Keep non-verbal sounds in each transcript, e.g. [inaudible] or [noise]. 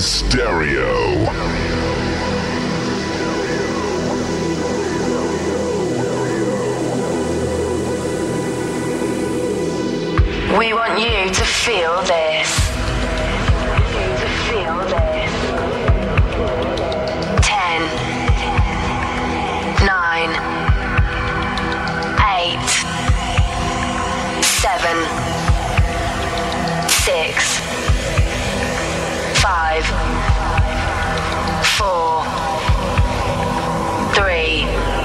stereo. We want you to feel this. Five, four, three,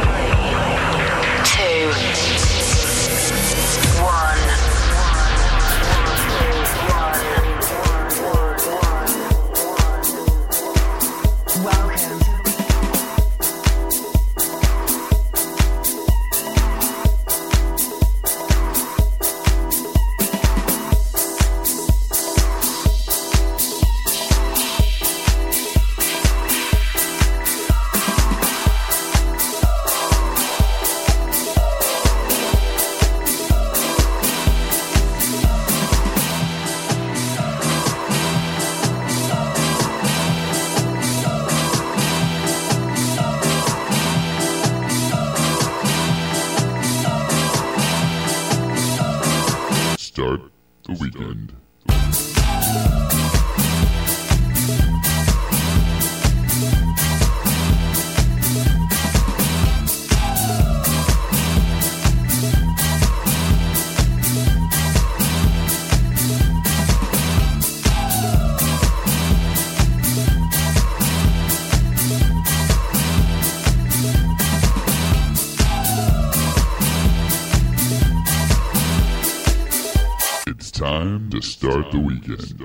time to start the weekend.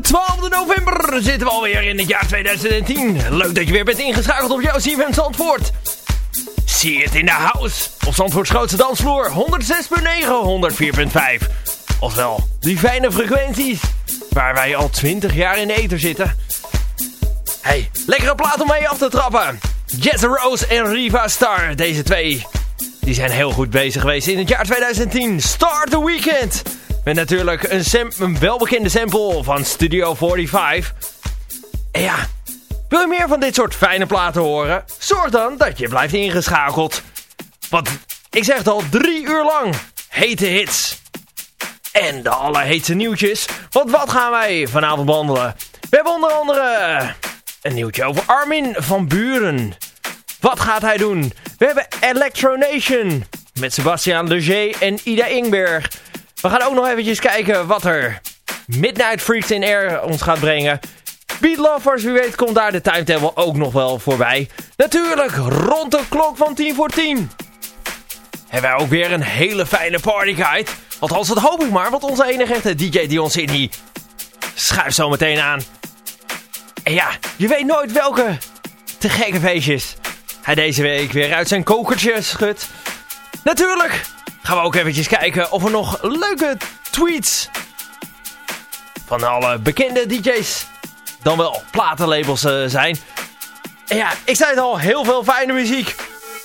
De 12e november zitten we alweer in het jaar 2010. Leuk dat je weer bent ingeschakeld op jouw CFM Zandvoort. Zie het in de house. Op Zandvoorts grootste dansvloer. 106.9, 104.5. Ofwel, die fijne frequenties. Waar wij al 20 jaar in de ether zitten. Hey, lekkere plaat om mee af te trappen. Jazz Rose en Riva Star. Deze twee, die zijn heel goed bezig geweest in het jaar 2010. Start the Weekend. Met natuurlijk een, een welbekende sample van Studio 45. En ja, wil je meer van dit soort fijne platen horen? Zorg dan dat je blijft ingeschakeld. Want ik zeg het al, drie uur lang. Hete hits. En de allerheetste nieuwtjes. Want wat gaan wij vanavond behandelen? We hebben onder andere een nieuwtje over Armin van Buren. Wat gaat hij doen? We hebben Electronation. Met Sebastian Leger en Ida Ingberg. We gaan ook nog eventjes kijken wat er Midnight Freaks in Air ons gaat brengen. Beat Lovers, wie weet komt daar de timetable ook nog wel voorbij. Natuurlijk rond de klok van 10 voor 10. Hebben wij ook weer een hele fijne partyguide. Althans, dat hoop ik maar, want onze enige echte DJ Dion Sydney schuift zo meteen aan. En ja, je weet nooit welke te gekke feestjes hij deze week weer uit zijn kokertje schudt. Natuurlijk gaan we ook eventjes kijken of er nog leuke tweets van alle bekende DJ's dan wel platenlabels uh, zijn. En ja, ik zei het al, heel veel fijne muziek.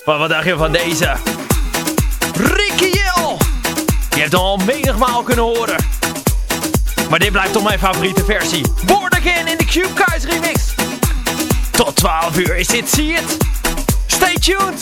Maar wat dacht je van deze? Ricky! Je hebt al menigmaal kunnen horen. Maar dit blijft toch mijn favoriete versie. Born Again in de Cube Guys remix. Tot 12 uur is dit, zie het? Stay tuned!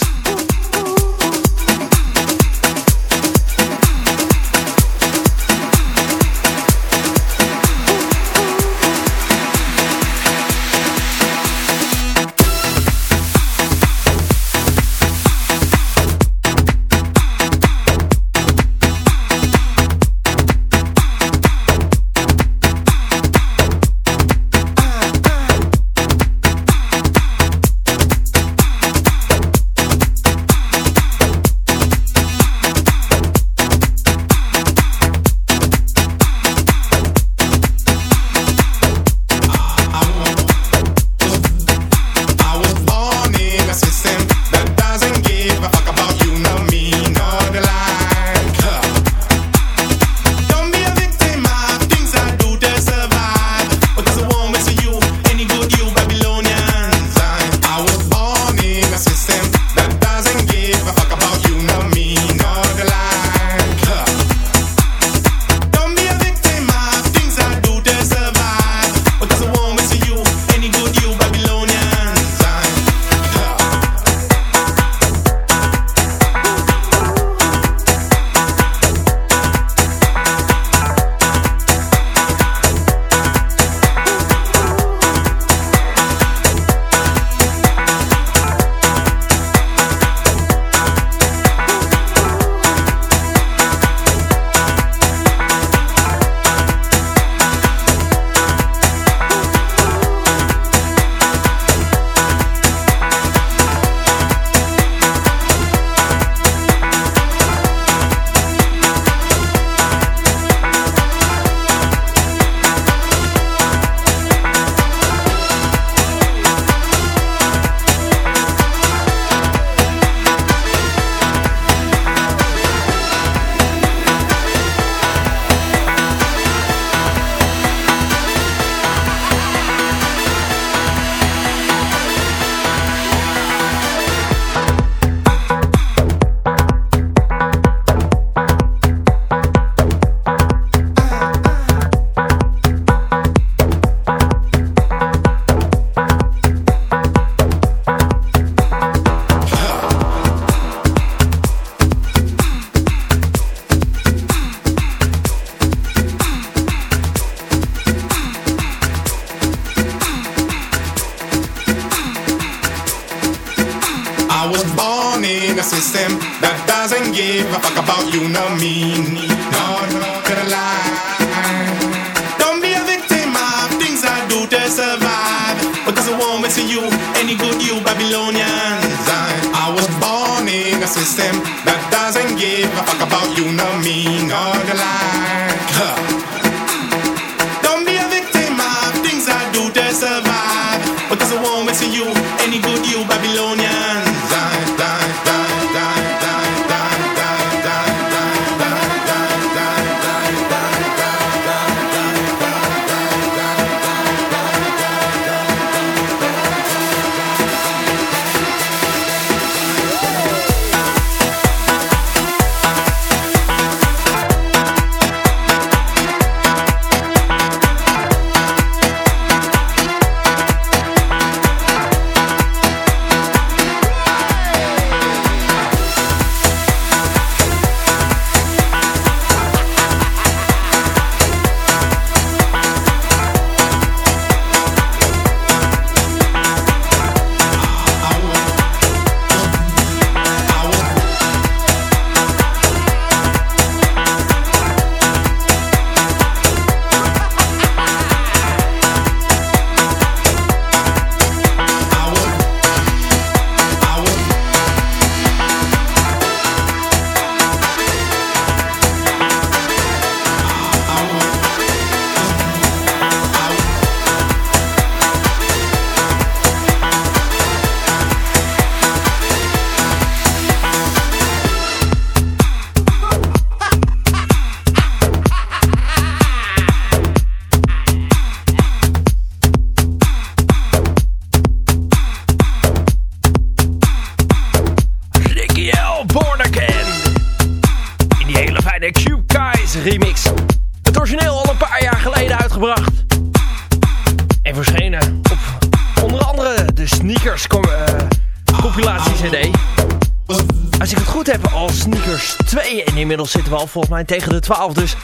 volgens mij tegen de 12. Dus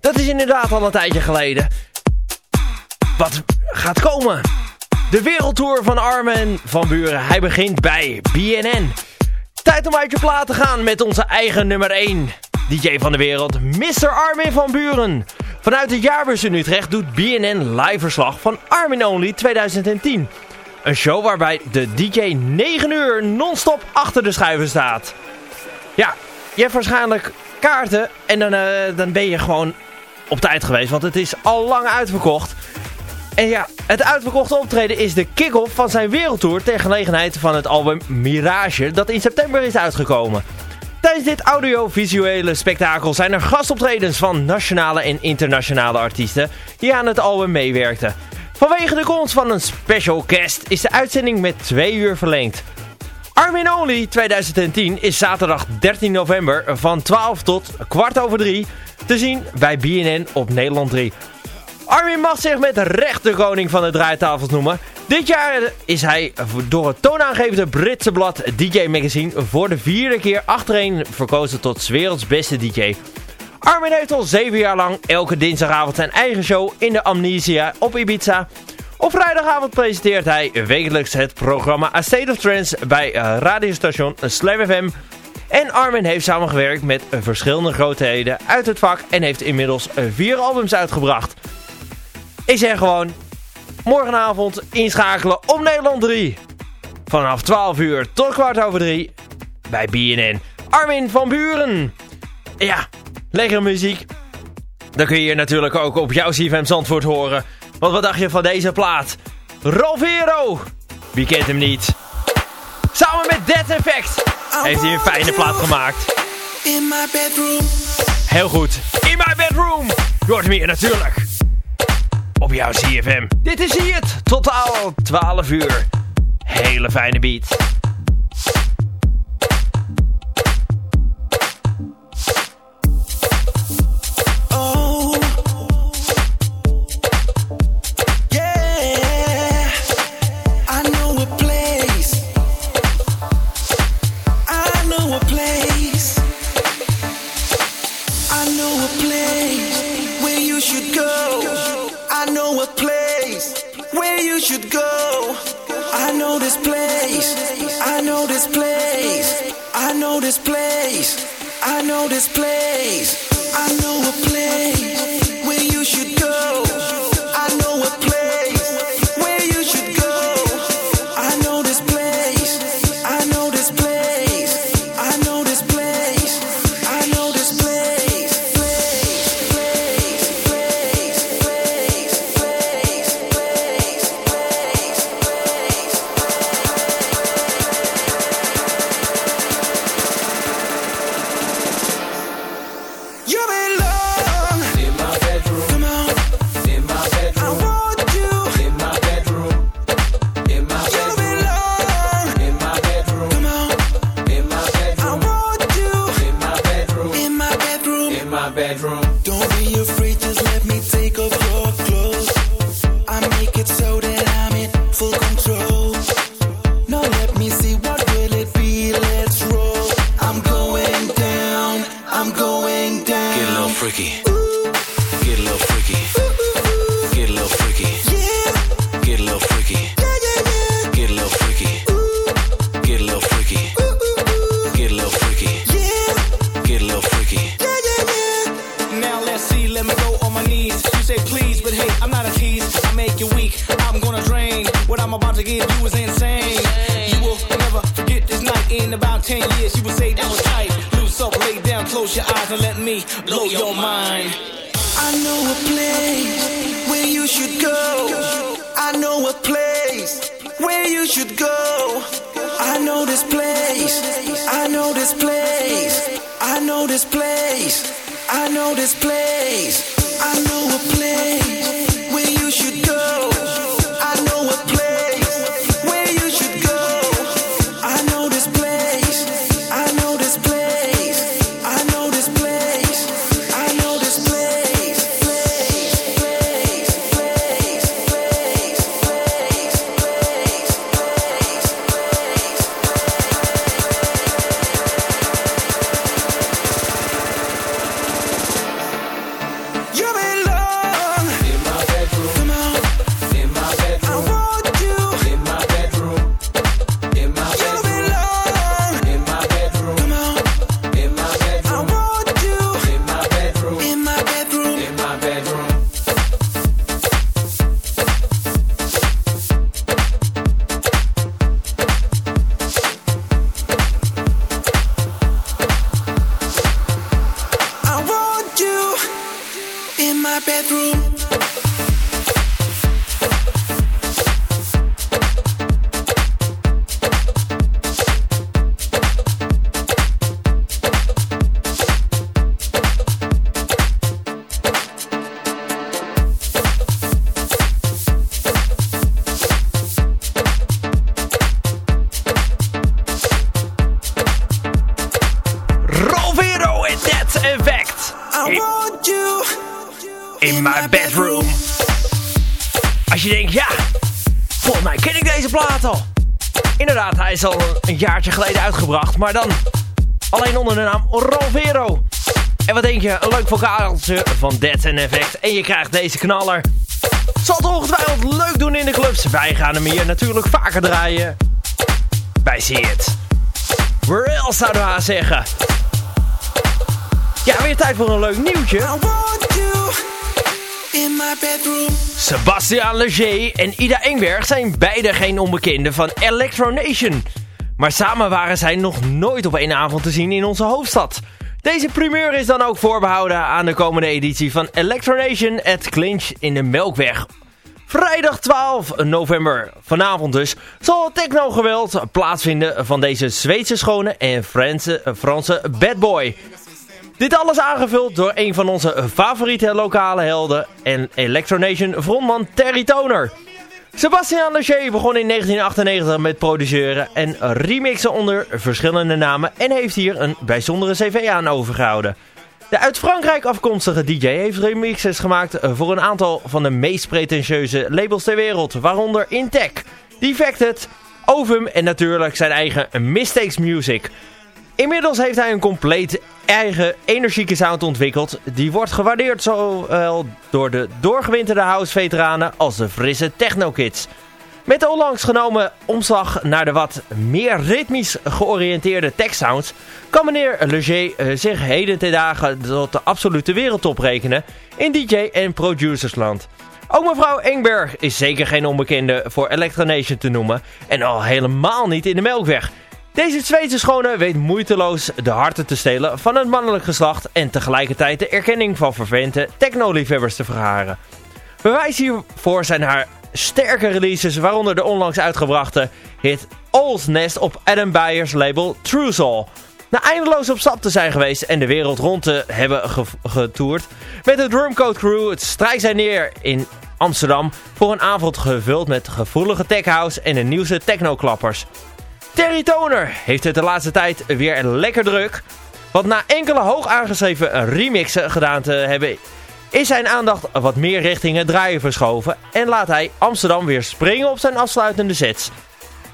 dat is inderdaad al een tijdje geleden. Wat gaat komen? De wereldtour van Armen van Buren. Hij begint bij BNN. Tijd om uit je plaat te gaan met onze eigen nummer 1. DJ van de wereld, Mr. Armin van Buren. Vanuit de jaarbeurs in Utrecht doet BNN live verslag van Armin Only 2010. Een show waarbij de DJ 9 uur non-stop achter de schuiven staat. Ja, je hebt waarschijnlijk kaarten en dan, uh, dan ben je gewoon op tijd geweest. Want het is al lang uitverkocht. En ja, het uitverkochte optreden is de kick-off van zijn wereldtour... ter gelegenheid van het album Mirage... dat in september is uitgekomen. Tijdens dit audiovisuele spektakel zijn er gastoptredens van nationale en internationale artiesten... die aan het album meewerkten. Vanwege de komst van een special guest is de uitzending met twee uur verlengd. Armin Only 2010 is zaterdag 13 november van 12 tot kwart over 3 te zien bij BNN op Nederland 3. Armin mag zich met recht de koning van de draaitafels noemen. Dit jaar is hij door het toonaangevende Britse blad DJ Magazine voor de vierde keer achtereen verkozen tot werelds beste DJ. Armin heeft al zeven jaar lang elke dinsdagavond zijn eigen show in de Amnesia op Ibiza... Op vrijdagavond presenteert hij wekelijks het programma A State of Trance bij eh, radiostation Slam FM. En Armin heeft samengewerkt met verschillende grootheden uit het vak en heeft inmiddels vier albums uitgebracht. Ik zeg gewoon, morgenavond inschakelen op Nederland 3. Vanaf 12 uur tot kwart over 3 bij BNN. Armin van Buren. Ja, lekkere muziek. Dan kun je hier natuurlijk ook op jouw CFM Zandvoort horen... Want wat dacht je van deze plaat? Rovero! Wie kent hem niet? Samen met Dead Effect heeft hij een fijne plaat gemaakt. In my bedroom. Heel goed. In my bedroom. Je hoort hem hier natuurlijk. Op jouw CFM. Dit is hier het. Totaal 12 uur. Hele fijne beat. I'm to give you is insane. You will never forget this night. In about 10 years, you will say that was tight. Loose up, lay down, close your eyes and let me blow your mind. I know a place where you should go. I know a place where you should go. I know this place. I know this place. I know this place. I know this place. I know a place je denkt, ja, volgens mij ken ik deze plaat al. Inderdaad, hij is al een jaartje geleden uitgebracht, maar dan alleen onder de naam Rovero. En wat denk je, een leuk vocaaltje van Dead Effect en je krijgt deze knaller. Zal het ongetwijfeld leuk doen in de clubs. Wij gaan hem hier natuurlijk vaker draaien. Bij See It. Where zouden we haar zeggen? Ja, weer tijd voor een leuk nieuwtje. I want you in my bedroom. Sebastian Leger en Ida Engberg zijn beide geen onbekenden van Electronation. Maar samen waren zij nog nooit op één avond te zien in onze hoofdstad. Deze primeur is dan ook voorbehouden aan de komende editie van Electronation at Clinch in de Melkweg. Vrijdag 12 november, vanavond dus, zal techno-geweld plaatsvinden van deze Zweedse schone en Franse, Franse bad boy. Dit alles aangevuld door een van onze favoriete lokale helden en Electronation frontman Terry Toner. Sebastian Leger begon in 1998 met produceren en remixen onder verschillende namen en heeft hier een bijzondere cv aan overgehouden. De uit Frankrijk afkomstige DJ heeft remixes gemaakt voor een aantal van de meest pretentieuze labels ter wereld, waaronder Intec, Defected, Ovum en natuurlijk zijn eigen Mistakes Music. Inmiddels heeft hij een compleet eigen energieke sound ontwikkeld. Die wordt gewaardeerd zowel door de doorgewinterde house-veteranen als de frisse techno-kids. Met de onlangs genomen omslag naar de wat meer ritmisch georiënteerde tech-sounds... kan meneer Leger eh, zich heden ten dagen tot de absolute wereldtop rekenen in DJ- en producersland. Ook mevrouw Engberg is zeker geen onbekende voor Electronation te noemen en al helemaal niet in de Melkweg... Deze Zweedse schone weet moeiteloos de harten te stelen van het mannelijk geslacht en tegelijkertijd de erkenning van vervente technoliefhebbers te vergaren. Bewijs hiervoor zijn haar sterke releases, waaronder de onlangs uitgebrachte hit All's Nest op Adam Beyers label True. Na eindeloos op stap te zijn geweest en de wereld rond te hebben ge getoerd, met de Drumcode Crew het strijkt zij neer in Amsterdam voor een avond gevuld met gevoelige techhouse en de nieuwste technoklappers. Terry Toner heeft het de laatste tijd weer lekker druk. Want na enkele hoog aangeschreven remixen gedaan te hebben... is zijn aandacht wat meer richting het draaien verschoven... en laat hij Amsterdam weer springen op zijn afsluitende sets.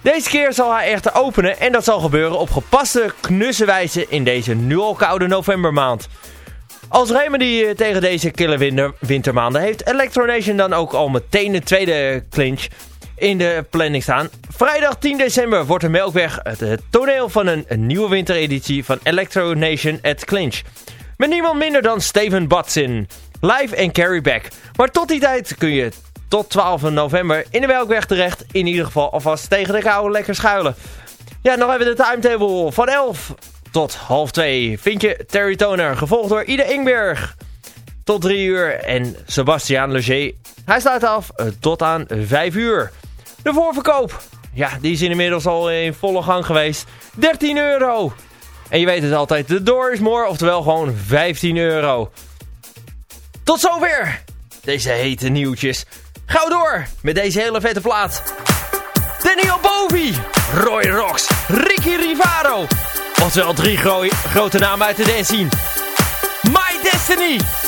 Deze keer zal hij echter openen en dat zal gebeuren op gepaste knusse wijze in deze nu al koude novembermaand. Als remedy eh, tegen deze kille winter, wintermaanden heeft Electronation dan ook al meteen de tweede clinch in de planning staan. Vrijdag 10 december wordt de Melkweg het, het toneel van een, nieuwe wintereditie van Electronation at Clinch. Met niemand minder dan Steven Batsin, live en carryback. Maar tot die tijd kun je tot 12 november in de Melkweg terecht. In ieder geval alvast tegen de kou lekker schuilen. Ja, nog even de timetable. Van 11 tot half 2 vind je Terry Toner, gevolgd door Ida Ingberg. Tot 3 uur en Sebastiaan Leger. Hij sluit af eh, tot aan 5 uur. De voorverkoop, ja, die is inmiddels al in volle gang geweest. 13 euro. En je weet het altijd, de door is more, oftewel gewoon 15 euro. Tot zover deze hete nieuwtjes. Gauw door met deze hele vette plaat. Daniel Bovi, Roy Rox, Ricky Rivaro. Oftewel drie gro grote namen uit de dance. My Destiny.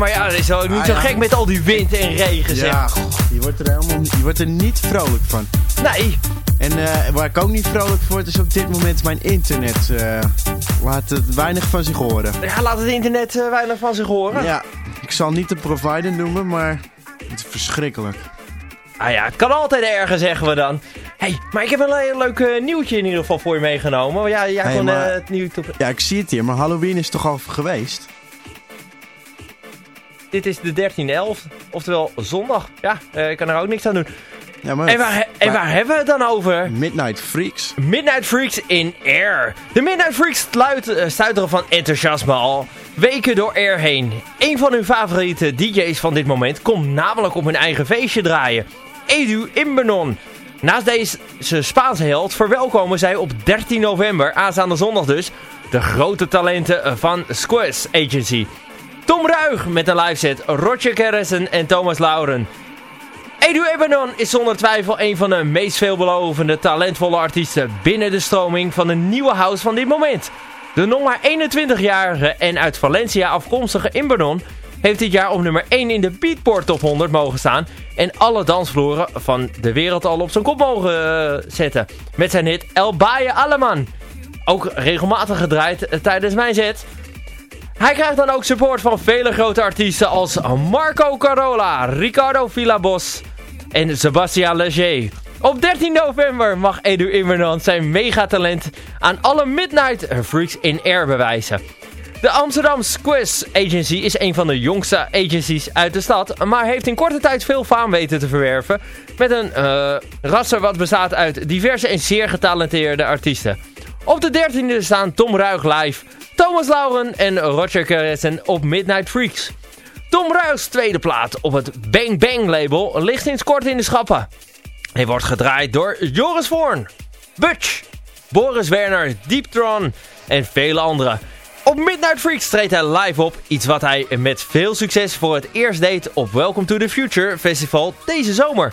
Maar ja, dat is ook niet Ah, zo ja. gek met al die wind en regen, zeg. Ja, goh, je wordt er helemaal je wordt er niet vrolijk van. Nee, En eh, waar ik ook niet vrolijk voor word, is op dit moment mijn internet. eh, laat het weinig van zich horen. ja, laat het internet eh, weinig van zich horen. Ja, ik zal niet de provider noemen, maar het is verschrikkelijk. Ah ja, het kan altijd erger, zeggen we dan. hey, maar ik heb een heel leuk nieuwtje in ieder geval voor je meegenomen. Ja, jij Hey, kon maar- het nieuws op... Ja, ik zie het hier, maar Halloween is toch al geweest? Dit is de 13e11, oftewel zondag. Ja, eh, ik kan er ook niks aan doen. Ja, maar En waar, en waar hebben we het dan over? Midnight Freaks. Midnight Freaks in Air. De Midnight Freaks eh, stuiteren van enthousiasme al weken door Air heen. Een van hun favoriete DJ's van dit moment komt namelijk op hun eigen feestje draaien. Edu Imbernon. Naast deze Spaanse held verwelkomen zij op 13 november, aanstaande zondag dus, de grote talenten van Squiz Agency. Tom Ruig met een liveset, Roger Kerrison en Thomas Lauren. Edu Ebenon is zonder twijfel een van de meest veelbelovende, talentvolle artiesten binnen de stroming van de nieuwe house van dit moment. De nog maar 21-jarige en uit Valencia afkomstige Imbernon heeft dit jaar op nummer 1 in de Beatport Top 100 mogen staan en alle dansvloeren van de wereld al op zijn kop mogen eh, zetten. Met zijn hit El Baye Alleman. Ook regelmatig gedraaid eh, tijdens mijn set. Hij krijgt dan ook support van vele grote artiesten als Marco Carola, Ricardo Villabos en Sebastian Leger. Op 13 november mag Edu Immerland zijn megatalent aan alle Midnight Freaks in Air bewijzen. De Amsterdam Squiz Agency is een van de jongste agencies uit de stad, maar heeft in korte tijd veel faam weten te verwerven met een raster wat bestaat uit diverse en zeer getalenteerde artiesten. Op de 13e staan Tom Ruig live, Thomas Lauren en Roger Carressen op Midnight Freaks. Tom Ruigs tweede plaat op het Bang Bang label ligt sinds kort in de schappen. Hij wordt gedraaid door Joris Voorn, Butch, Boris Werner, Deeptron en vele anderen. Op Midnight Freaks treedt hij live op, iets wat hij met veel succes voor het eerst deed op Welcome to the Future Festival deze zomer.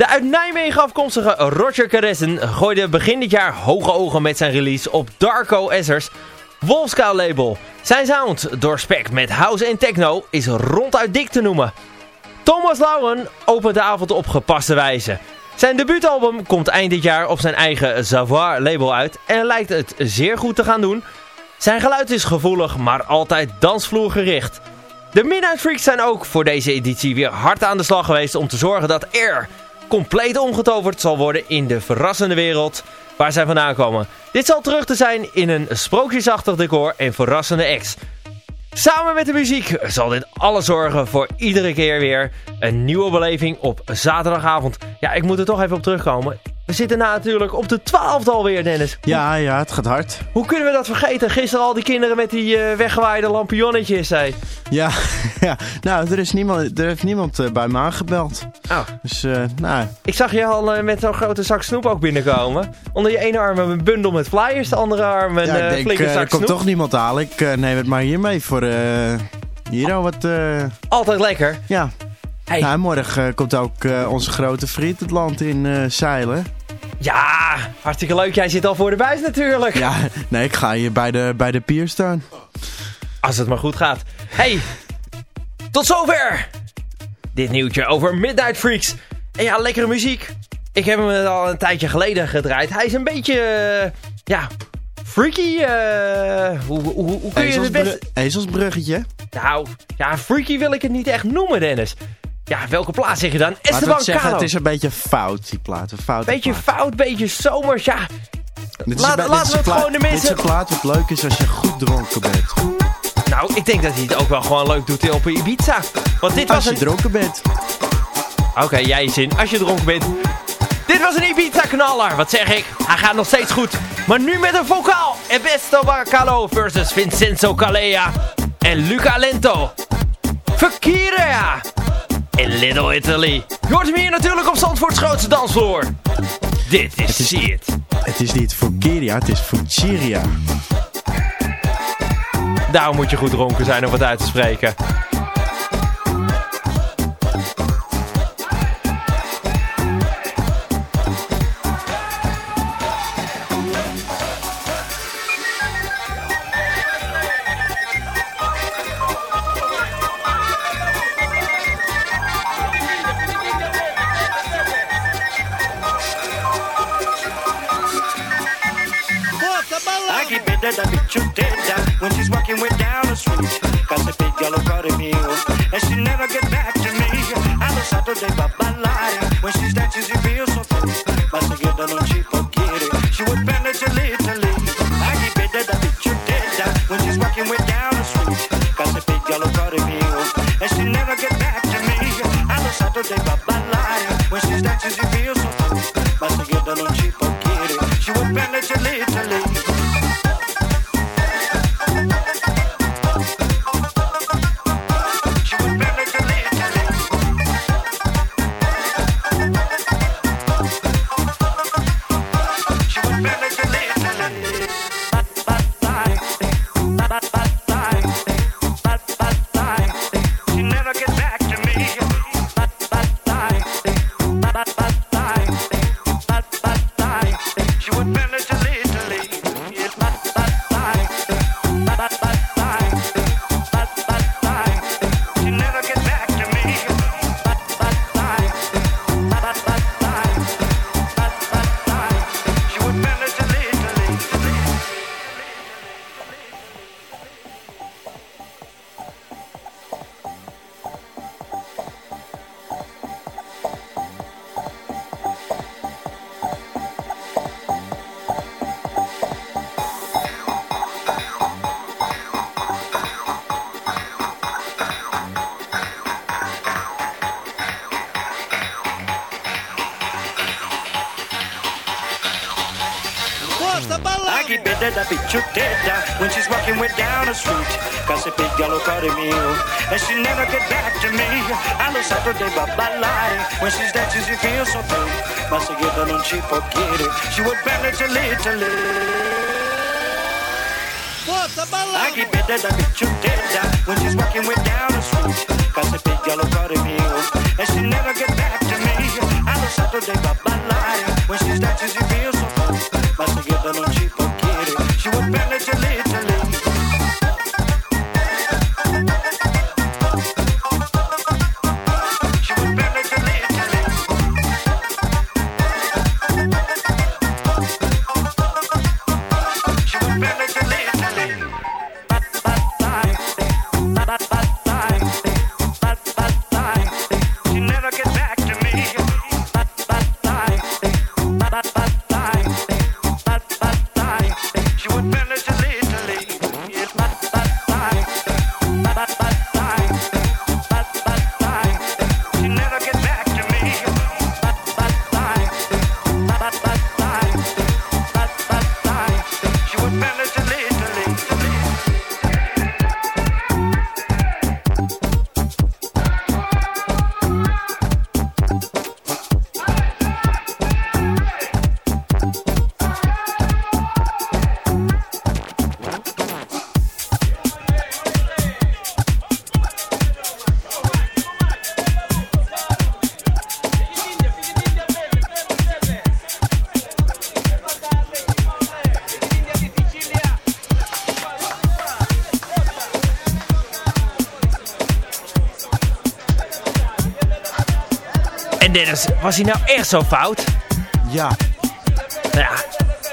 De uit Nijmegen afkomstige Roger Carressen gooide begin dit jaar hoge ogen met zijn release op Darko Essers Wolfscow label. Zijn sound, doorspekt met house en techno, is ronduit dik te noemen. Thomas Lauren opent de avond op gepaste wijze. Zijn debuutalbum komt eind dit jaar op zijn eigen Savoir label uit en lijkt het zeer goed te gaan doen. Zijn geluid is gevoelig, maar altijd dansvloergericht. De Midnight Freaks zijn ook voor deze editie weer hard aan de slag geweest om te zorgen dat Air compleet omgetoverd zal worden in de verrassende wereld waar zij vandaan komen. Dit zal terug te zijn in een sprookjesachtig decor en verrassende acts. Samen met de muziek zal dit alles zorgen voor iedere keer weer een nieuwe beleving op zaterdagavond. Ja, ik moet er toch even op terugkomen. We zitten natuurlijk op de twaalfde alweer, Dennis. Ja, ja, het gaat hard. Hoe kunnen we dat vergeten? Gisteren al die kinderen met die eh, weggewaaide lampionnetjes, zei. Ja, [laughs] ja. nou, er, is niemand, er heeft niemand eh, bij me aangebeld. Oh, Dus, eh, nou, ik zag je al met zo'n grote zak snoep ook binnenkomen. Onder je ene arm een bundel met flyers, de andere arm een ja, ik denk, flinke zak er komt snoep. toch niemand halen. Ik neem het maar hier mee voor... hier al wat... Altijd lekker. ja. Hey. Nou, morgen komt ook onze grote vriend het land in zeilen. Ja, hartstikke leuk. Jij zit al voor de buis natuurlijk. Ja, nee, ik ga hier bij de, bij de pier staan. Als het maar goed gaat. Hey, tot zover. Dit nieuwtje over Midnight Freaks. En ja, lekkere muziek. Ik heb hem al een tijdje geleden gedraaid. Hij is een beetje, eh, ja, freaky. eh, hoe, hoe, kun je het best... Ezelsbruggetje. Nou, ja, freaky wil ik het niet echt noemen, Dennis. Ja, welke plaats zeg je dan? Esteban Cano. het is een beetje fout, die plaat. Een fout. Beetje fout, beetje zomers, ja. Dit is laat- een- dit laten is we het plaat- gewoon de Dit mensen- is een plaat wat leuk is als je goed dronken bent. Nou, ik denk dat hij het ook wel gewoon leuk doet op Ibiza. Want dit Als was je een... dronken bent. Oké, jij zin. Als je dronken bent. Dit was een Ibiza-knaller. Wat zeg ik? Hij gaat nog steeds goed. Maar nu met een vocaal. Ebesto Bacalo versus Vincenzo Calea. En Luca Lento. Fakira. In Little Italy. Je hoort hem hier natuurlijk op Zandvoorts grootste dansvloer. Dit is See It. Het is niet voor Kiria, het is voor Chiria. Daarom moet je goed dronken zijn om wat uit te spreken. the streets. Got the big yellow card in me Know Saturday but by lying when she's dancing she feels so free. Must have given and she forget it. She would it a little. I get better that bitch you dead down when she's walking way down the street. Cause a big yellow car me and she never get back to me. I know Saturday but by lying when she's dancing she feels so free. Must have given and she forget it. She would Was hij nou echt zo fout? Ja, Nou ja,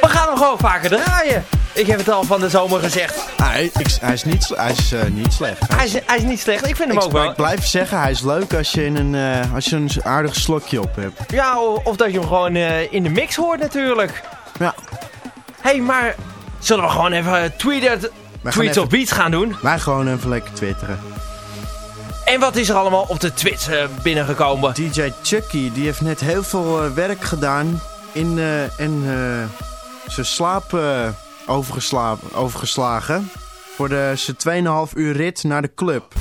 we gaan hem gewoon vaker draaien. Ik heb het al van de zomer gezegd. hij, ik- hij is, niet, hij is eh, niet slecht. Hij is, hij is niet slecht. Ik vind hem Ik, ook wel. ik blijf zeggen, hij is leuk als je, in een, eh, als je een aardig slokje op hebt. Ja, o- of dat je hem gewoon eh, in de mix hoort natuurlijk. Ja, Hé, hey, maar zullen we gewoon even tweeten, gaan tweets even- of beats gaan doen? wij gewoon even lekker twitteren. En wat is er allemaal op de Twits eh, binnengekomen? DJ Chucky, die heeft net heel veel eh, werk gedaan in, eh, en zijn slaap overgesla- overgeslagen voor de zijn 2,5 uur rit naar de club.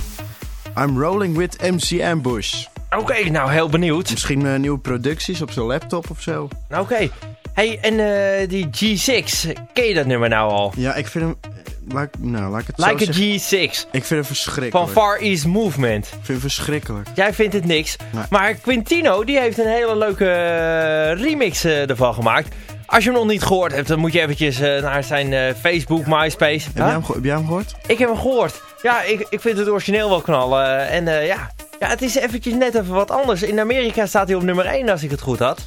I'm rolling with MC Ambush. Oké, nou heel benieuwd. Misschien nieuwe producties op zijn laptop of zo. Nou, Oké. Hey, en die G6, ken je dat nummer nou al? Ja, ik vind hem... Laat, ik- nou, laat ik het Like zo a zeggen. G6 Ik vind van verschrikkelijk. Far East Movement. Ik vind hem verschrikkelijk. Jij vindt het niks. Nee. Maar Quintino, die heeft een hele leuke eh, remix eh, ervan gemaakt. Als je hem nog niet gehoord hebt, dan moet je eventjes eh, naar zijn Facebook, MySpace. Heb, Huh? jij hem, ge- heb jij hem gehoord? Ik heb hem gehoord. Ja, ik, ik vind het origineel wel knallen. En ja. ja, het is eventjes net even wat anders. In Amerika staat hij op nummer 1 als ik het goed had.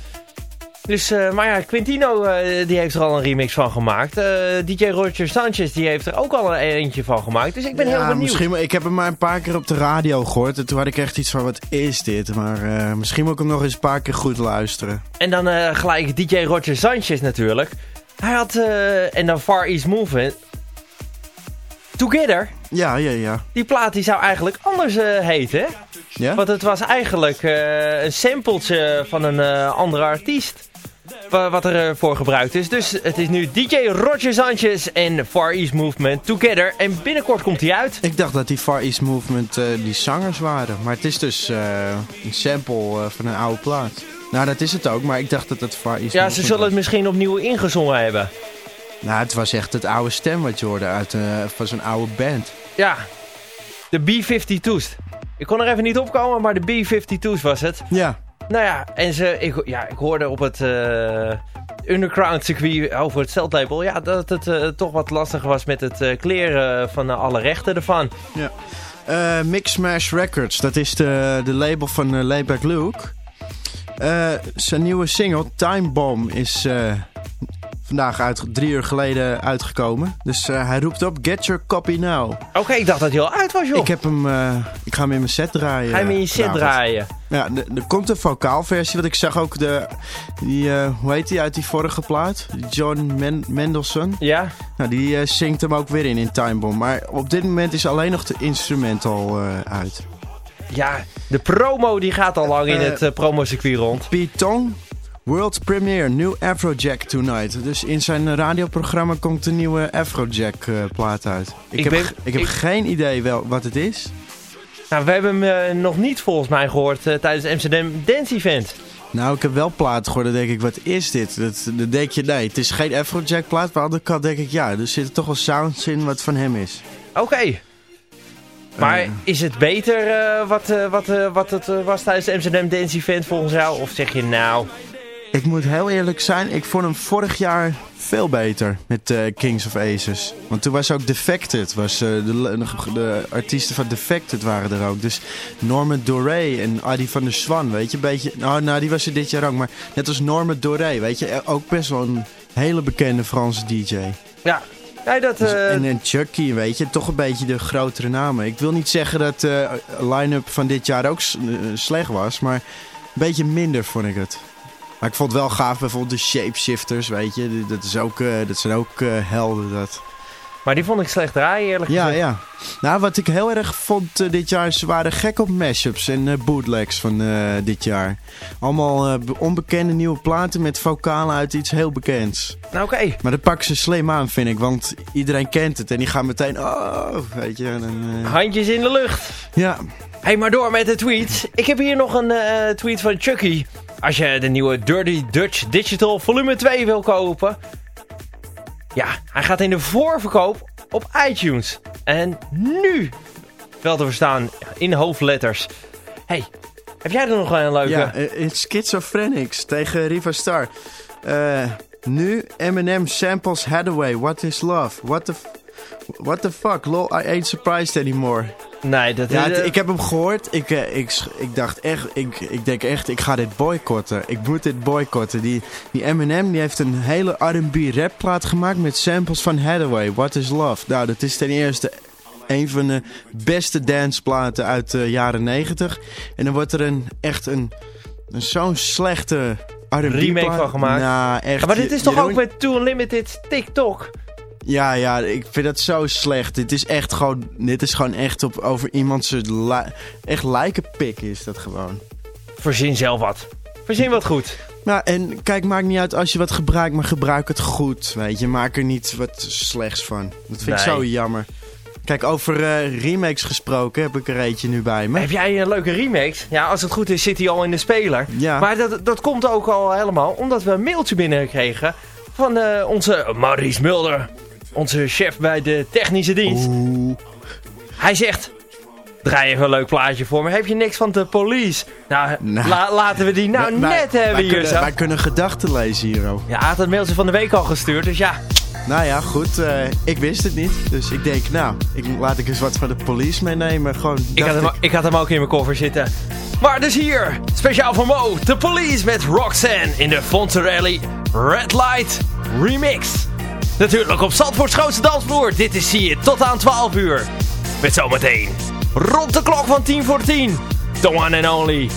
Dus, eh, maar ja, Quintino eh, die heeft er al een remix van gemaakt. Eh, DJ Roger Sanchez die heeft er ook al een eentje van gemaakt. Dus ik ben ja, heel benieuwd. Misschien, ik heb hem maar een paar keer op de radio gehoord. En toen had ik echt iets van, wat is dit? Maar misschien moet ik hem nog eens een paar keer goed luisteren. En dan gelijk DJ Roger Sanchez natuurlijk. Hij had, en dan Far East Movement. Together, Ja, ja, ja. die plaat die zou eigenlijk anders heten. Ja? Want het was eigenlijk een sampletje van een andere artiest. Wa- Wat er eh, voor gebruikt is. Dus het is nu DJ Roger Sanchez en Far East Movement Together. En binnenkort komt hij uit. Ik dacht dat die Far East Movement eh, die zangers waren. Maar het is dus eh, een sample van een oude plaat. Nou, dat is het ook. Maar ik dacht dat het Far East Ja, ze zullen het was. misschien opnieuw ingezongen hebben. Nou, het was echt het oude stem wat je hoorde uit, van zo'n oude band. Ja, de B-52's. Ik kon er even niet opkomen, maar de B-52's was het. Ja. Nou ja, en ze, ik, ja, ik hoorde op het eh, underground circuit over het celtlabel... Ja, dat het eh, toch wat lastig was met het eh, kleren van alle rechten ervan. ja. Mix Smash Records, dat is de, de label van Layback Luke. Zijn nieuwe single, Time Bomb, is vandaag uit, drie uur geleden uitgekomen. Dus eh, hij roept op, get your copy now. Oké, ik dacht dat hij al uit was, joh. Ik, heb hem, eh, ik ga hem in mijn set draaien. Ga je hem in je set vanavond. draaien? Ja, er komt een vocaalversie, want ik zag ook de, die, eh, hoe heet die uit die vorige plaat? John Men Mendelssohn. Ja? Nou, die zingt hem ook weer in in Time Bomb. Maar op dit moment is alleen nog de instrumental uit. Ja, de promo die gaat al lang in het promocircuit rond. Python, World Premiere, New Afrojack Tonight. Dus in zijn radioprogramma komt een nieuwe Afrojack eh, plaat uit. Ik, Ik heb, ben- ik heb ik- geen idee wel wat het is. Nou, we hebben hem eh, nog niet volgens mij gehoord eh, tijdens het Amsterdam Dance Event. Nou, ik heb wel plaat gehoord. Dan denk ik, wat is dit? Dat, dan denk je, nee, het is geen Afrojack plaat. Maar aan de andere kant denk ik, ja, er zitten toch wel sounds in wat van hem is. Oké. Maar is het beter wat, wat, wat het was tijdens het Amsterdam Dance Event volgens jou? Of zeg je nou... Ik moet heel eerlijk zijn, ik vond hem vorig jaar veel beter met eh, Kings of Aces. Want toen was ook Defected, was, eh, de, de artiesten van Defected waren er ook. Dus Norman Doré en Adi van der Swan, weet je, een beetje... Nou, nou, die was er dit jaar ook, maar net als Norman Doré, weet je, eh, ook best wel een hele bekende Franse DJ. Ja, dat... Dus- en, en Chucky, weet je, toch een beetje de grotere namen. Ik wil niet zeggen dat de line-up van dit jaar ook slecht was, maar een beetje minder vond ik het. Maar ik vond het wel gaaf, bijvoorbeeld de Shapeshifters, weet je. Dat, is ook, eh, dat zijn ook eh, helden, dat. Maar die vond ik slecht draaien, eerlijk Ja, gezegd. ja. Nou, wat ik heel erg vond eh, dit jaar, ze waren gek op mashups en bootlegs van dit jaar. Allemaal be- onbekende nieuwe platen met vocalen uit iets heel bekends. Nou, oké. Maar dat pakken ze slim aan, vind ik. Want iedereen kent het. En die gaan meteen... Oh, weet je. En, Handjes in de lucht. ja. Hey, maar door met de tweets. Ik heb hier nog een tweet van Chucky. Als je de nieuwe Dirty Dutch Digital volume 2 wil kopen. Ja, hij gaat in de voorverkoop op iTunes. En nu wel te verstaan in hoofdletters. Hey, heb jij er nog een leuke? Ja, eh, in Schizophrenics tegen Riva Star. Eh, nu Eminem samples Hathaway. What is love? What the, what the fuck? Lol, I ain't surprised anymore. Nee, dat Ja, is... het- ik heb hem gehoord. Ik, eh, ik, ik dacht echt, ik, ik denk echt, ik ga dit boycotten. Ik moet dit boycotten. Die, die Eminem die heeft een hele R&B rapplaat gemaakt met samples van Hathaway. What is Love? Nou, dat is ten eerste een van de beste danceplaten uit de jaren 90. En dan wordt er een, echt een, een zo'n slechte R&B Remake plaat- van gemaakt. Nou, echt. Maar dit is toch ook met Too Unlimited TikTok? Ja, ja, ik vind dat zo slecht. Dit is echt gewoon, dit is gewoon echt op, over iemands li echt lijkenpik is dat gewoon. Verzin zelf wat. Verzin wat goed. Nou, en kijk, maakt niet uit als je wat gebruikt, maar gebruik het goed, weet je. Maak er niet wat slechts van. Dat vind ik zo jammer. Kijk, over eh, remakes gesproken heb ik er eentje nu bij me. Heb jij een leuke remix? Ja, als het goed is zit hij al in de speler. Ja. Maar dat, dat komt ook al helemaal omdat we een mailtje binnengekregen van eh, onze Maurice Mulder. Onze chef bij de technische dienst. Hij zegt... Draai even een leuk plaatje voor me. Heb je niks van de police? Nou, Nou. la- laten we die nou Wij- net hebben wij hier kunnen, zo. Wij kunnen gedachten lezen hier ook. Ja, had het mailtje van de week al gestuurd. Dus ja, Nou ja, goed. eh, ik wist het niet. Dus ik denk, nou, ik, laat ik eens wat van de police meenemen. Gewoon, ik had, hem, ik had hem ook in mijn koffer zitten. Maar dus hier, speciaal voor Mo, The Police met Roxanne in de Fonterelli Red Light Remix. Natuurlijk op Zandvoorts grootste dansvloer. Dit is zie je tot aan 12 uur. Met zometeen rond de klok van 10 voor 10. The one and only.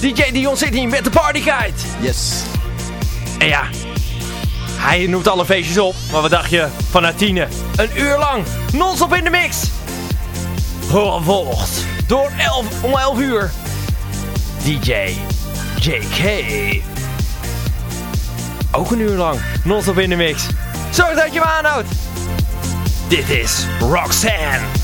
DJ Dion City met de Partyguide. Yes. En ja, hij noemt alle feestjes op. Maar wat dacht je van Atine? Een uur lang, non-stop in de mix. Gevolgd door 11, om 11 uur. DJ JK. Ook een uur lang, non-stop in de mix. Zorg dat je hem aanhoudt. Dit is Roxanne.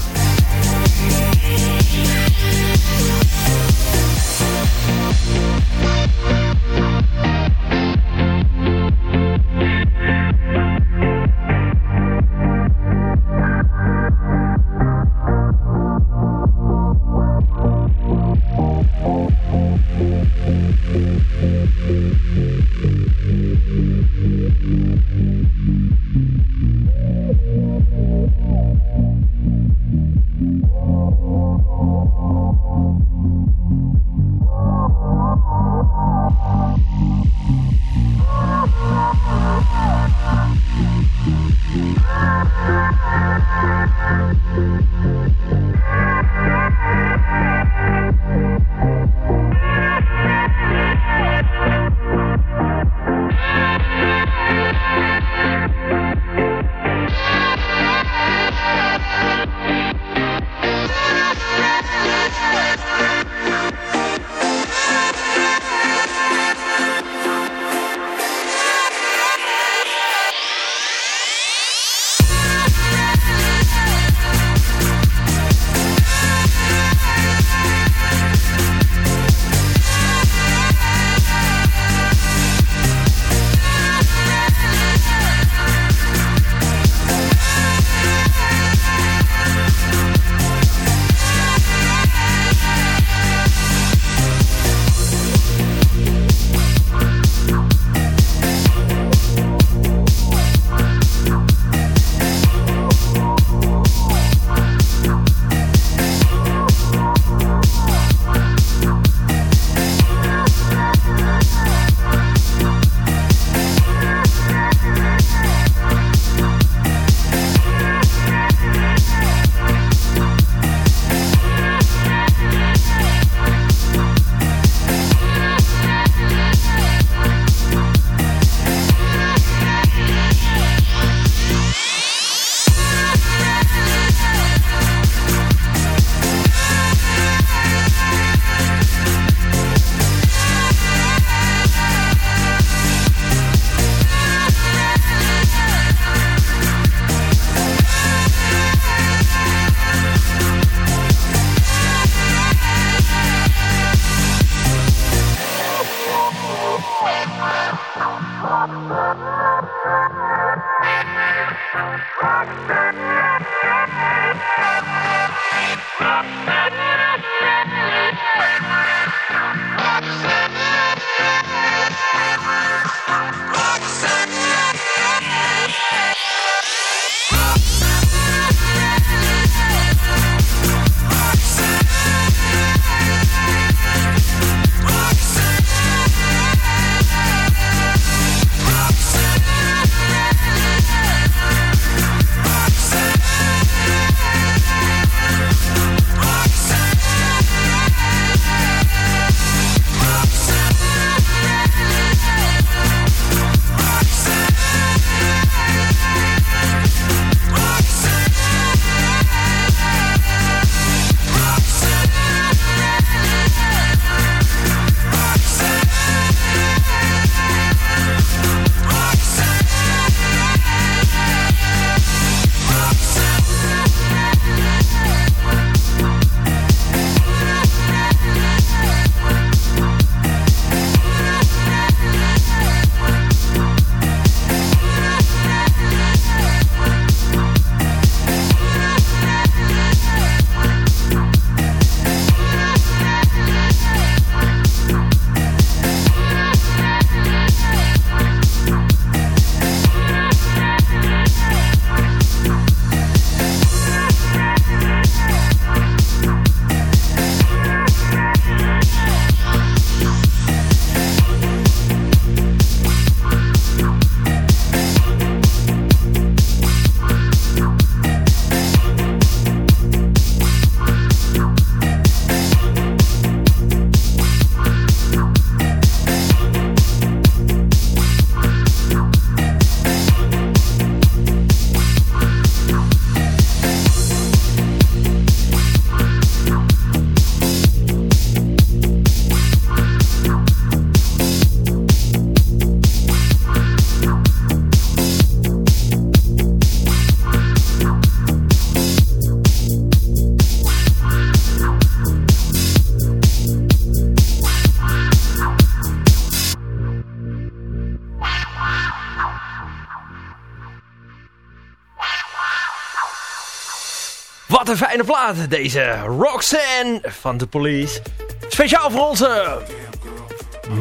Fijne plaat, deze Roxanne van de Police. Speciaal voor onze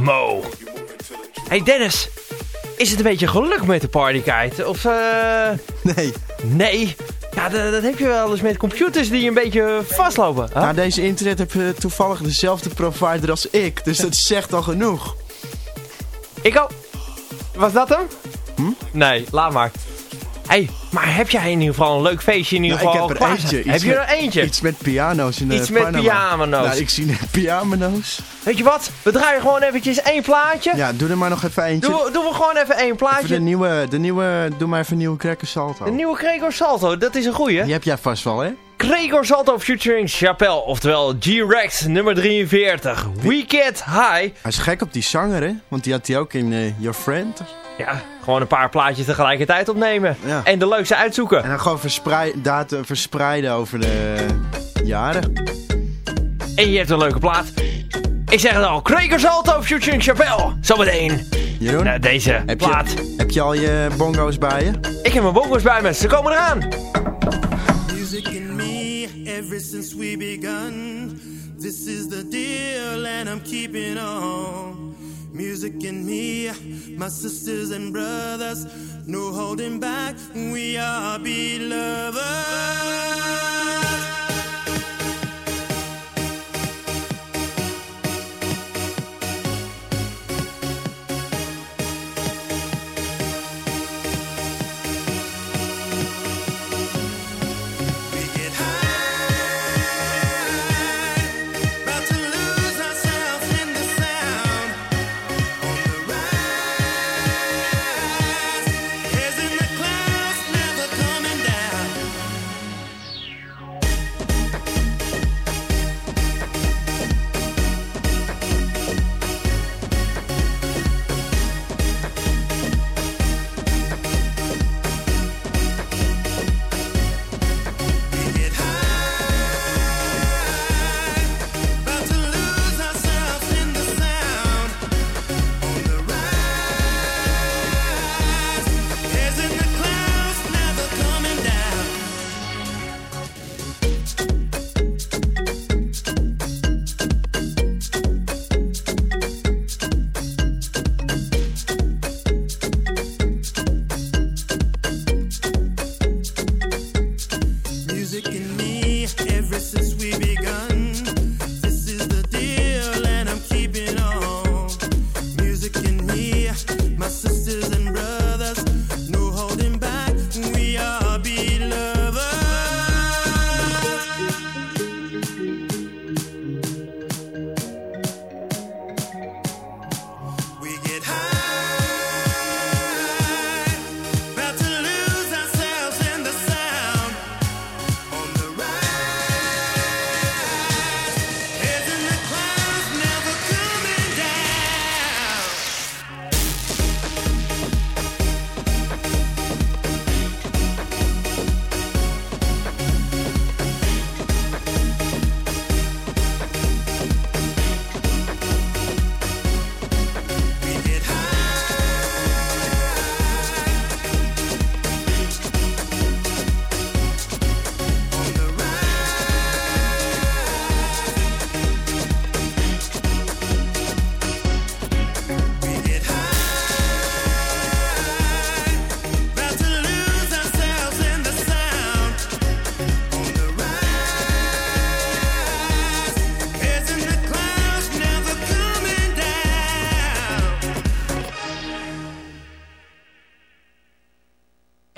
Mo. Hey Dennis, is het een beetje geluk met de partykite? Of eh... [laughs] Nee. nee? Ja, dat, heb je wel eens met computers die een beetje vastlopen. Huh? Nou, deze internet heeft eh, toevallig dezelfde provider als ik. Dus dat zegt al genoeg. Ik ook. Was dat hem? Nee, laat maar. Hey, maar heb jij in ieder geval een leuk feestje in ieder Nou, ik geval heb er eentje. Heb je met- er eentje? Iets met piano's in de Iets met Panama. piano's. Nou, ik zie net piano's. Weet je wat? We draaien gewoon eventjes één plaatje. Ja, doe er maar nog even eentje. Doen we, doen we gewoon even één Even plaatje. de nieuwe, de nieuwe, doe maar even een nieuwe Cracker Salto. De nieuwe Gregor Salto, dat is een goeie. Die heb jij vast wel, hè? Gregor Salto featuring Chappelle, oftewel G-Rex nummer 43. Wicked High. Hij is gek op die zanger, hè? Want die had hij ook in eh, Your Friend. Ja, gewoon een paar plaatjes tegelijkertijd opnemen. Ja. En de leukste uitzoeken. En dan gewoon versprei data verspreiden over de jaren. En je hebt een leuke plaat. Ik zeg het al, Gregor Salto featuring Chappelle. Zometeen Jeroen, naar deze heb, plaat. je, heb je al je bongo's bij je? Ik heb mijn bongo's bij me, ze komen eraan. Music in me ever since we begun. This is the deal, and I'm keeping on. Music in me, my sisters and brothers, no holding back. We are beloved.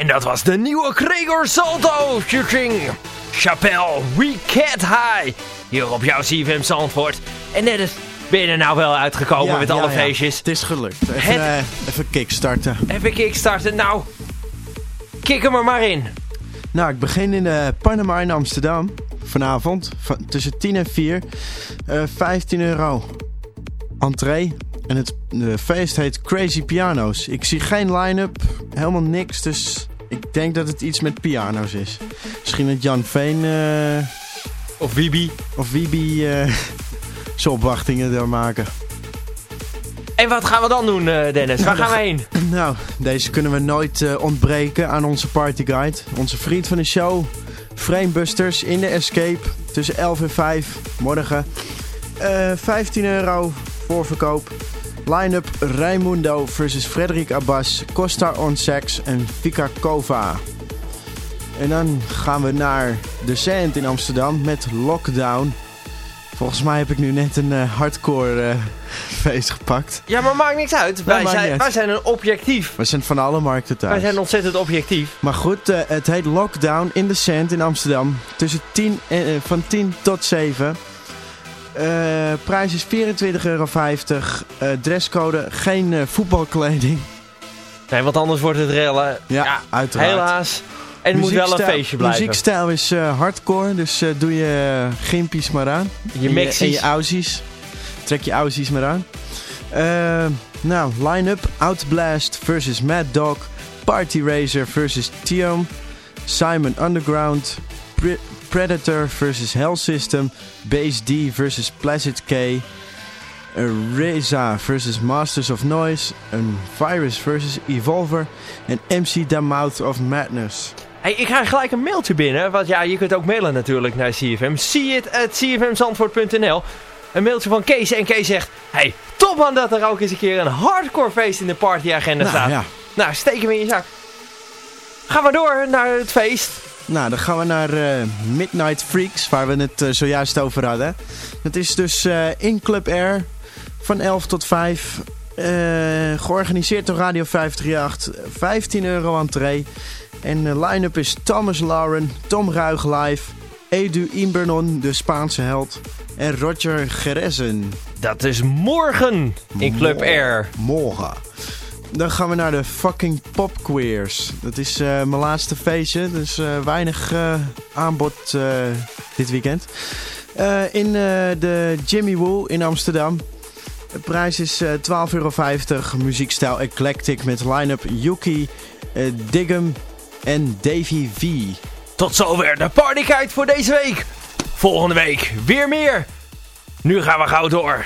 En dat was de nieuwe Gregor Salto featuring Chappelle Wicked High. Hier op jouw CFM Zandvoort. En net is, ben je er nou wel uitgekomen met alle ja. feestjes? Het is gelukt. Even, Het- eh, even kickstarten. Even kickstarten. Nou, kik hem er maar in. Nou, ik begin in de Panama in Amsterdam. Vanavond. Van, tussen 10 en 4. Eh 15 euro. Entree. En het feest heet Crazy Piano's. Ik zie geen line-up. Helemaal niks. Dus ik denk dat het iets met piano's is. Misschien dat Jan Veen eh, Of Wibi. of Wibi eh [laughs] zijn opwachtingen daar maken. En wat gaan we dan doen, eh, Dennis? Waar gaan we heen? [laughs] Nou, deze kunnen we nooit ontbreken aan onze partyguide. Onze vriend van de show, Framebusters in de Escape tussen 11 en 5 morgen. Eh 15 euro voorverkoop. Line-up Raimundo versus Frederik Abbas, Kostar on Sax en Vika Kova. En dan gaan we naar de Sand in Amsterdam met Lockdown. Volgens mij heb ik nu net een eh, hardcore eh, [laughs] feest gepakt. Ja, maar maakt niks uit. Wij, zijn, wij zijn een objectief. We zijn van alle markten thuis. Wij zijn ontzettend objectief. Maar goed, eh, het heet Lockdown in the Sand in Amsterdam. Tussen 10 en, van 10 tot 7. Eh, prijs is 24,50 euro. Eh, dresscode geen eh, voetbalkleding. Nee, want anders wordt het rellen. Ja, uiteraard. Helaas. En het moet wel een feestje blijven. Muziekstijl is hardcore, dus doe je uh, gimpies maar aan. Je En mixies. En je ausies. Trek je ausies maar aan. Nou, line-up. Outblast versus Mad Dog. Party Racer versus Tiom. Simon Underground. Predator versus Hell System. Base D versus Placid K. eh, Reza versus Masters of Noise. Een Virus versus Evolver. En MC The Mouth of Madness. Hey, ik krijg gelijk een mailtje binnen. Want ja, je kunt ook mailen natuurlijk naar CFM. See it at cfmzandvoort.nl Een mailtje van Kees. En Kees zegt... Hey, top man dat er ook eens een keer een hardcore feest in de partyagenda Nou, staat. ja. Nou, steek hem in je zak. Gaan we door naar het feest. Nou, dan gaan we naar eh, Midnight Freaks, waar we het eh, zojuist over hadden. Het is dus eh, in Club Air van 11 tot 5. eh, georganiseerd door Radio 538. 15 euro entree. En de line-up is Thomas Lauren, Tom Ruig live, Edu Imbernon, de Spaanse held. En Roger Gerezen. Dat is morgen in Club Air. Morgen. Dan gaan we naar de fucking popqueers. Dat is eh, mijn laatste feestje, dus eh, weinig eh, aanbod dit weekend. In de Jimmy Woo in Amsterdam. De prijs is eh 12,50 euro. Muziekstijl Eclectic met line-up Yuki, Diggum en Davy V. Tot zover de partykite voor deze week. Volgende week weer meer. Nu gaan we gauw door.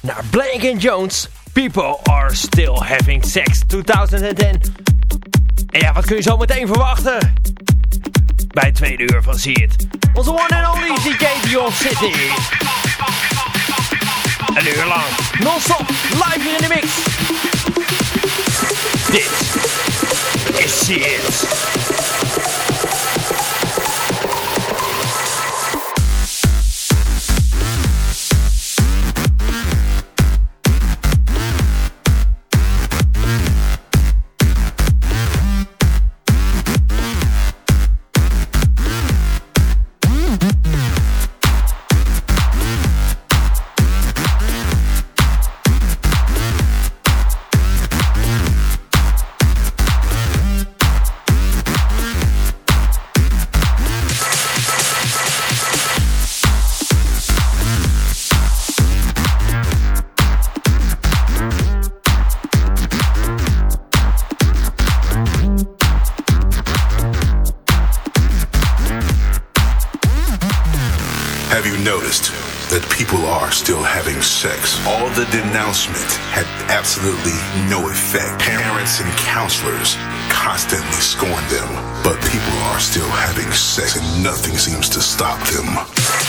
Naar Blank Jones. People are still having sex 2010. En ja, wat kun je zo meteen verwachten? Bij het tweede uur van See It. Onze one and only DJ Dion City. Een uur lang. Non-stop. Live hier in de mix. Dit is See It. The denouncement had absolutely no effect. Parents and counselors constantly scorn them, but people are still having sex and nothing seems to stop them.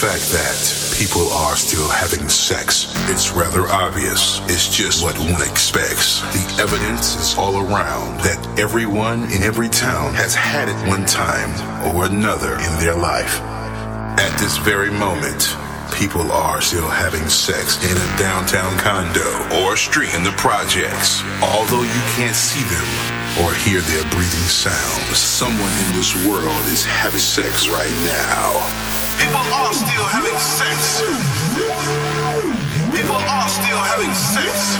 fact that people are still having sex, it's rather obvious. It's just what one expects. The evidence is all around that everyone in every town has had it one time or another in their life. At this very moment, people are still having sex in a downtown condo or street in the projects. Although you can't see them or hear their breathing sounds, someone in this world is having sex right now. People are still having sex. People are still having sex.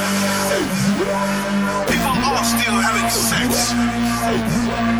People are still having sex.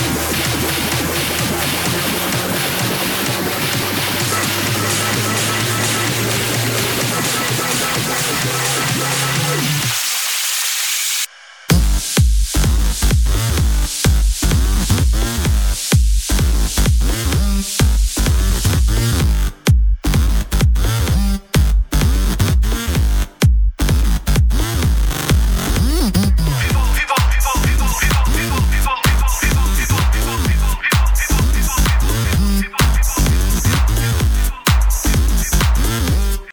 よいしょ!